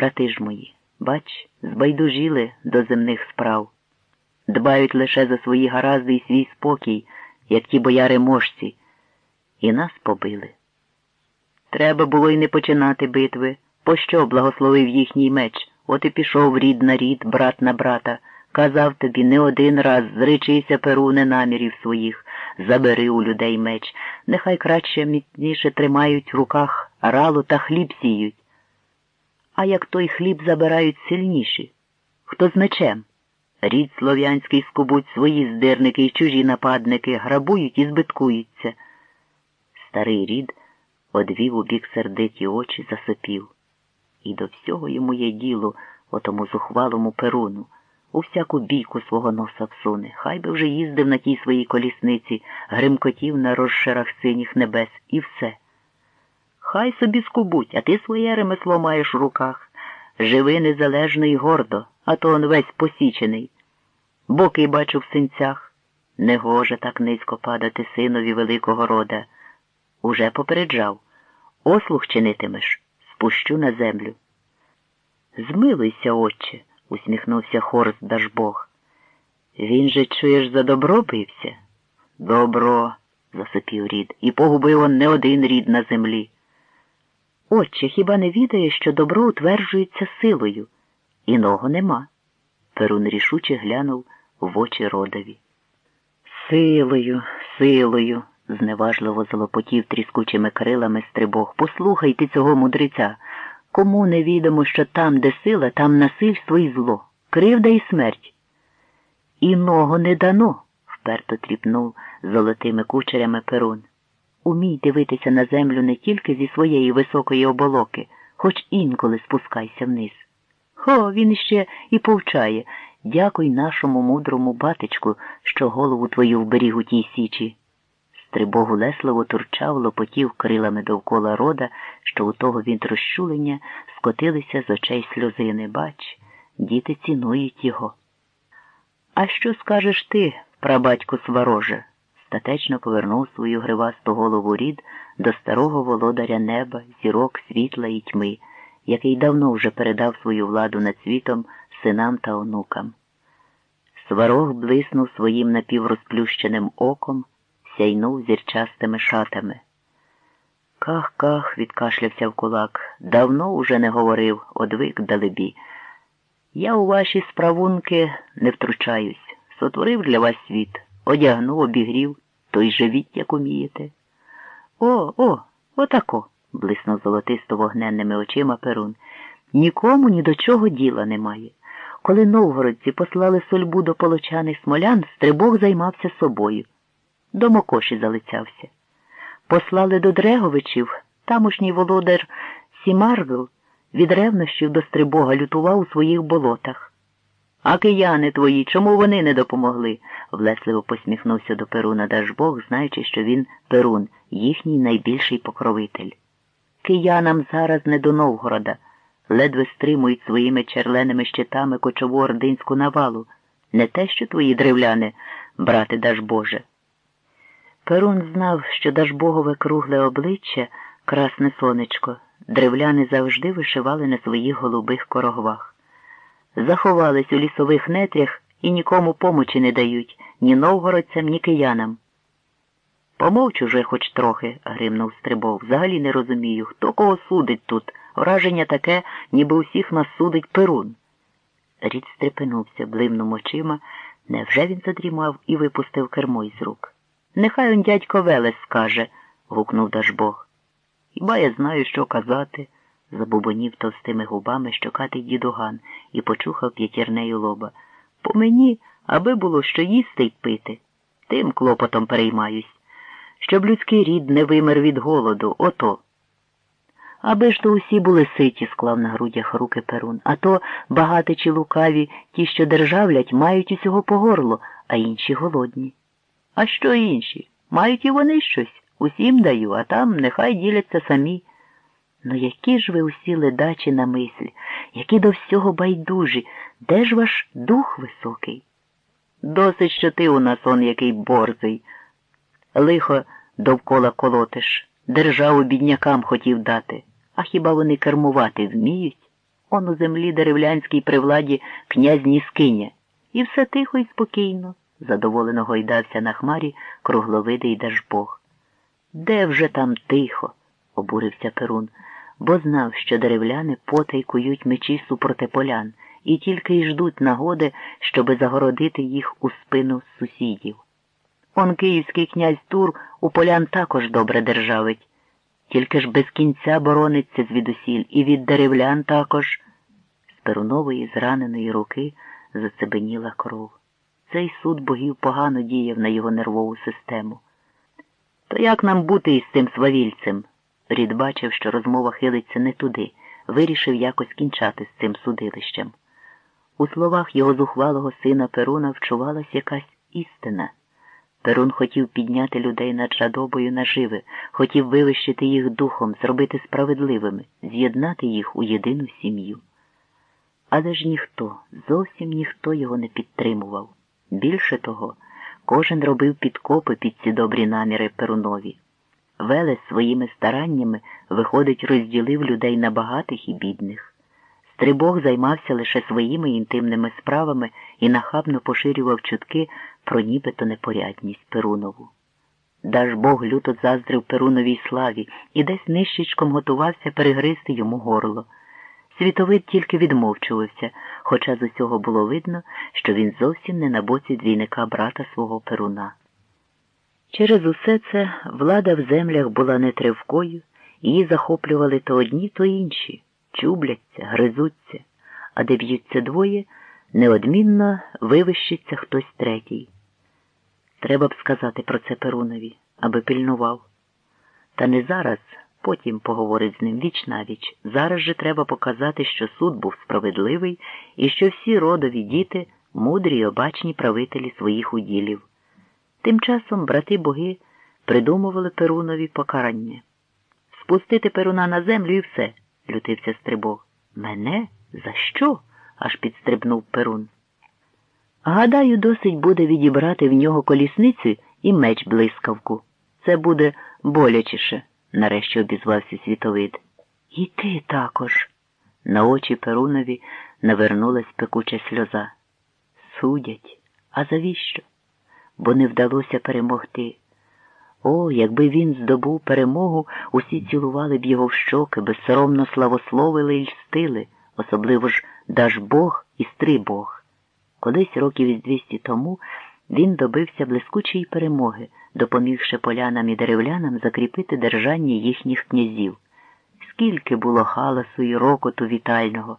брати ж мої, бач, збайдужіли до земних справ. Дбають лише за свої гаразди і свій спокій, як ті бояри можці, і нас побили. Треба було й не починати битви. Пощо благословив їхній меч? От і пішов рід на рід, брат на брата. Казав тобі не один раз зречися Перуне намірів своїх, забери у людей меч, нехай краще міцніше тримають в руках ралу та хліб сіють. А як той хліб забирають сильніші? Хто з мечем? Рід слов'янський скубуть свої здирники і чужі нападники, грабують і збиткуються. Старий рід одвів у бік сердиті очі, засопів. І до всього йому є діло отому зухвалому перуну, у всяку бійку свого носа всуне. Хай би вже їздив на тій своїй колісниці, гримкотів на розширах синіх небес, і все. Хай собі скубуть, а ти своє ремесло маєш в руках. Живи незалежно і гордо, а то он весь посічений. Боки бачу в синцях. Негоже так низько падати синові великого рода. Уже попереджав. Ослух чинитимеш, спущу на землю. Змилуйся, отче, усміхнувся Хорст Дажбог. Він же, чуєш, за добро бився? Добро, засипів рід, і погубив он не один рід на землі. Отче, хіба не відає, що добро утверджується силою? Іного нема. Перун рішуче глянув в очі родові. Силою, силою, зневажливо залопотів тріскучими крилами стрибог. Послухайте цього мудреця. Кому не відомо, що там, де сила, там насильство і зло, кривда і смерть. Іного не дано, вперто тріпнув золотими кучерями перун. Умій дивитися на землю не тільки зі своєї високої оболоки, хоч інколи спускайся вниз. Хо, він іще і повчає. Дякуй нашому мудрому батечку, що голову твою вберіг у тій січі. Стрибогу лесливо турчав, лопотів крилами довкола рода, що у того від розчулення скотилися з очей сльозини. Бач, діти цінують його. А що скажеш ти, прабатько свароже? Статечно повернув свою гривасту голову рід до старого володаря неба, зірок, світла і тьми, який давно вже передав свою владу над світом синам та онукам. Сварог блиснув своїм напіврозплющеним оком, сяйнув зірчастими шатами. Ках, ках, відкашлявся в кулак. Давно уже не говорив, одвик далебі. Я у ваші справунки не втручаюсь. Сотворив для вас світ, одягнув, обігрів, то й живіть, як умієте. О, о, отако, блиснув золотисто вогненними очима Перун. Нікому ні до чого діла немає. Коли новгородці послали сольбу до полочаних смолян, стрибок займався собою. До Мокоші залицявся. Послали до Дреговичів, тамошній володар Сімаргл від ревнощів до стрибога лютував у своїх болотах. А кияни твої, чому вони не допомогли? влесливо посміхнувся до Перуна Дажбог, знаючи, що він Перун, їхній найбільший покровитель. Киянам зараз не до Новгорода, ледве стримують своїми черленими щитами кочову ординську навалу, не те, що твої древляни, брате Дажбоже. Перун знав, що Дажбогове кругле обличчя, красне сонечко, древляни завжди вишивали на своїх голубих корогвах. Заховались у лісових нетрях і нікому помочі не дають ні новгородцям, ні киянам. Помовчу вже хоч трохи, гримнув Стрибов. Взагалі не розумію, хто кого судить тут. Враження таке, ніби усіх нас судить Перун. Рід стрепенувся, блимнув очима. Невже він задрімав і випустив кермо із рук? Нехай он дядько Велес скаже, гукнув Дажбог. Хіба я знаю, що казати? Забубонів товстими губами щокатий дідуган і почухав п'ятірнею лоба. По мені, аби було що їсти й пити. Тим клопотом переймаюсь, щоб людський рід не вимер від голоду, ото. Аби ж то усі були ситі, склав на грудях руки Перун, а то багатичі лукаві, ті, що державлять, мають усього по горло, а інші голодні. А що інші? Мають і вони щось. Усім даю, а там нехай діляться самі. Ну які ж ви усі ледачі на мисль, які до всього байдужі, де ж ваш дух високий? Досить, що ти у нас он який борзий. Лихо довкола колотиш, державу біднякам хотів дати, а хіба вони кермувати вміють? Он у землі деревлянській при владі князь Ніскиня. І все тихо і спокійно, задоволено гойдався на хмарі кругловидий Дажбог. Де вже там тихо? обурився Перун, бо знав, що деревляни потай кують мечі супроти полян і тільки й ждуть нагоди, щоби загородити їх у спину сусідів. Он київський князь Тур у полян також добре державить, тільки ж без кінця борониться звідусіль, і від деревлян також. З перунової зраненої руки зацебеніла кров. Цей суд богів погано діяв на його нервову систему. То як нам бути із цим свавільцем? Рід бачив, що розмова хилиться не туди, вирішив якось кінчати з цим судилищем. У словах його зухвалого сина Перуна вчувалась якась істина. Перун хотів підняти людей над жадобою наживи, хотів вивищити їх духом, зробити справедливими, з'єднати їх у єдину сім'ю. Але ж ніхто, зовсім ніхто його не підтримував. Більше того, кожен робив підкопи під ці добрі наміри Перунові. Велес своїми стараннями, виходить, розділив людей на багатих і бідних. Стрибог займався лише своїми інтимними справами і нахабно поширював чутки про нібито непорядність Перунову. Дажбог люто заздрив Перуновій славі і десь нищечком готувався перегризти йому горло. Світовид тільки відмовчувався, хоча з усього було видно, що він зовсім не на боці двійника брата свого Перуна. Через усе це влада в землях була нетривкою, її захоплювали то одні, то інші, чубляться, гризуться, а де б'ються двоє, неодмінно вивищиться хтось третій. Треба б сказати про це Перунові, аби пильнував. Та не зараз, потім поговорить з ним віч на віч. Зараз же треба показати, що суд був справедливий і що всі родові діти мудрі й обачні правителі своїх уділів. Тим часом брати боги придумували Перунові покарання. Спустити Перуна на землю і все, лютився Стрибог. Мене? За що? аж підстрибнув Перун. Гадаю, досить буде відібрати в нього колісницю і меч блискавку. Це буде болячіше, нарешті обізвався світовид. І ти також. На очі Перунові навернулась пекуча сльоза. Судять, а завіщо? Бо не вдалося перемогти. О, якби він здобув перемогу, усі цілували б його в щоки, безсоромно славословили й льстили, особливо ж Дажбог і Стрибог. Колись років із двісті тому він добився блискучої перемоги, допомігши полянам і деревлянам закріпити держання їхніх князів. Скільки було халасу і рокоту вітального,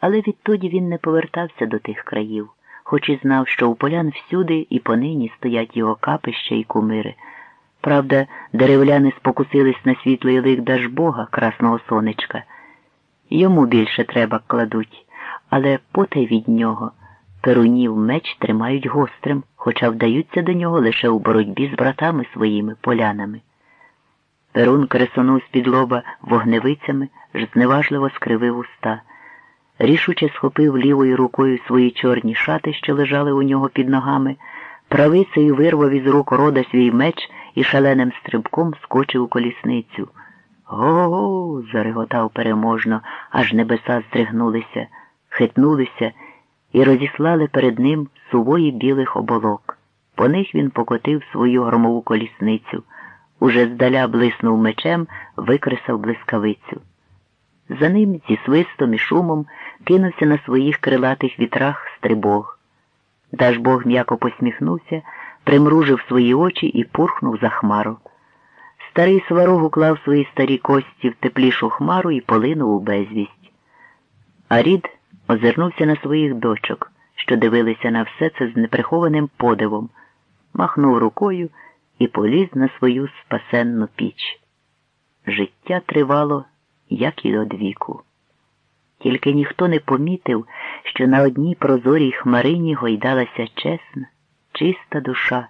але відтоді він не повертався до тих країв, хоч і знав, що у полян всюди і понині стоять його капища і кумири. Правда, деревляни спокусились на світлий лик Дажбога, красного сонечка. Йому більше треба кладуть, але потай від нього. Перунів меч тримають гострим, хоча вдаються до нього лише у боротьбі з братами своїми полянами. Перун кресонув з-під лоба вогневицями, зневажливо скривив уста. Рішуче схопив лівою рукою свої чорні шати, що лежали у нього під ногами, правицею вирвав із рук рода свій меч і шаленим стрибком скочив у колісницю. Го-го. зареготав переможно, аж небеса здригнулися, хитнулися і розіслали перед ним сувої білих оболок. По них він покотив свою громову колісницю, уже здаля блиснув мечем, викресав блискавицю. За ним зі свистом і шумом кинувся на своїх крилатих вітрах стрибог. Дажбог м'яко посміхнувся, примружив свої очі і пурхнув за хмару. Старий сварог уклав свої старі кості в теплішу хмару і полинув у безвість. А рід озирнувся на своїх дочок, що дивилися на все це з неприхованим подивом, махнув рукою і поліз на свою спасенну піч. Життя тривало, як і од віку. Тільки ніхто не помітив, що на одній прозорій хмарині гойдалася чесна, чиста душа,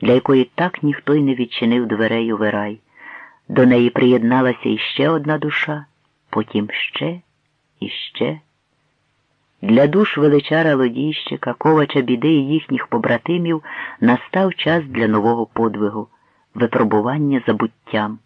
для якої так ніхто й не відчинив дверей у вирай. До неї приєдналася іще одна душа, потім ще і ще. Для душ величара Лодійщика, ковача біди і їхніх побратимів настав час для нового подвигу випробування забуттям.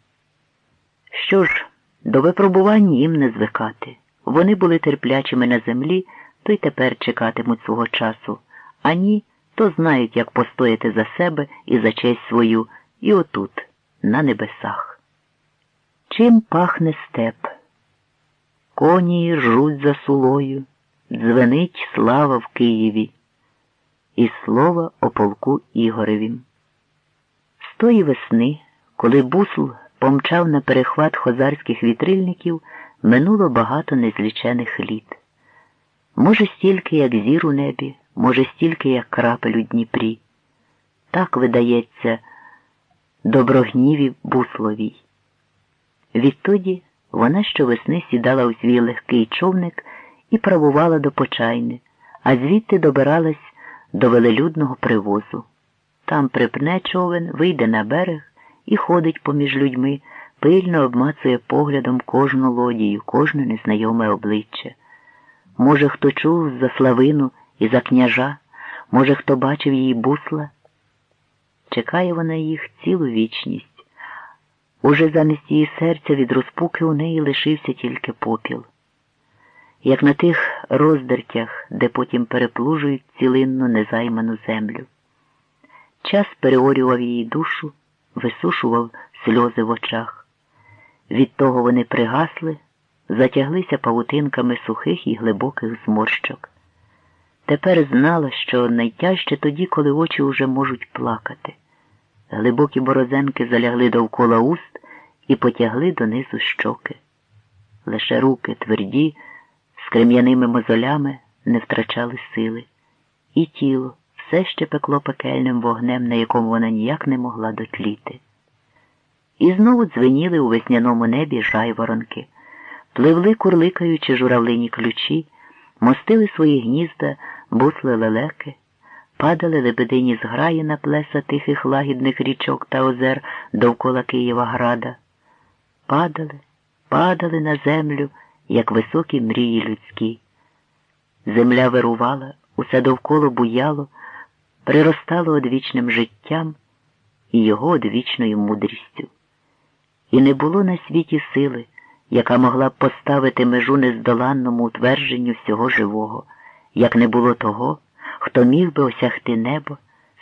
Що ж, до випробувань їм не звикати. Вони були терплячими на землі, то й тепер чекатимуть свого часу, а ні, то знають, як постояти за себе і за честь свою, і отут, на небесах. Чим пахне степ? Коні ржуть за сулою, дзвенить слава в Києві, і слово о полку Ігоревім. З тої весни, коли бусл помчав на перехват хозарських вітрильників, минуло багато незлічених літ. Може, стільки, як зір у небі, може, стільки, як крапель у Дніпрі. Так видається доброгніві бусловій. Відтоді вона щовесни сідала у свій легкий човник і правувала до почайни, а звідти добиралась до велелюдного привозу. Там припне човен, вийде на берег і ходить поміж людьми, пильно обмацує поглядом кожну лодію, кожне незнайоме обличчя. Може, хто чув за славину і за княжа, може, хто бачив її бусла. Чекає вона їх цілу вічність. Уже замість її серця від розпуки у неї лишився тільки попіл. Як на тих роздертях, де потім переплужують цілинну незайману землю. Час переорював її душу, висушував сльози в очах. Від того вони пригасли, затяглися павутинками сухих і глибоких зморщок. Тепер знала, що найтяжче тоді, коли очі уже можуть плакати. Глибокі борозенки залягли довкола уст і потягли донизу щоки. Лише руки тверді, з крем'яними мозолями не втрачали сили, і тіло все ще пекло пекельним вогнем, на якому вона ніяк не могла дотліти. І знову дзвеніли у весняному небі жайворонки, пливли, курликаючи журавлині ключі, мостили свої гнізда, бусли лелеки, падали лебедині зграї на плеса тихих лагідних річок та озер довкола Києва града. Падали, падали на землю, як високі мрії людські. Земля вирувала, усе довкола буяло, приростало одвічним життям і його одвічною мудрістю. І не було на світі сили, яка могла б поставити межу нездоланному утвердженню всього живого, як не було того, хто міг би осягти небо,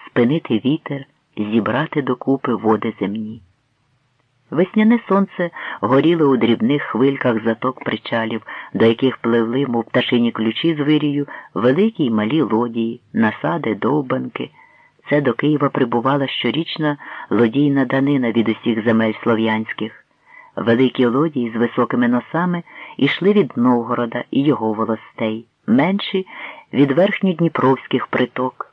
спинити вітер, зібрати докупи води земні. Весняне сонце горіло у дрібних хвильках заток причалів, до яких пливли, мов пташині ключі з вирію, великі й малі лодії, насади, довбанки. Це до Києва прибувала щорічна лодійна данина від усіх земель слов'янських. Великі лодії з високими носами йшли від Новгорода і його волостей, менші від верхньодніпровських приток.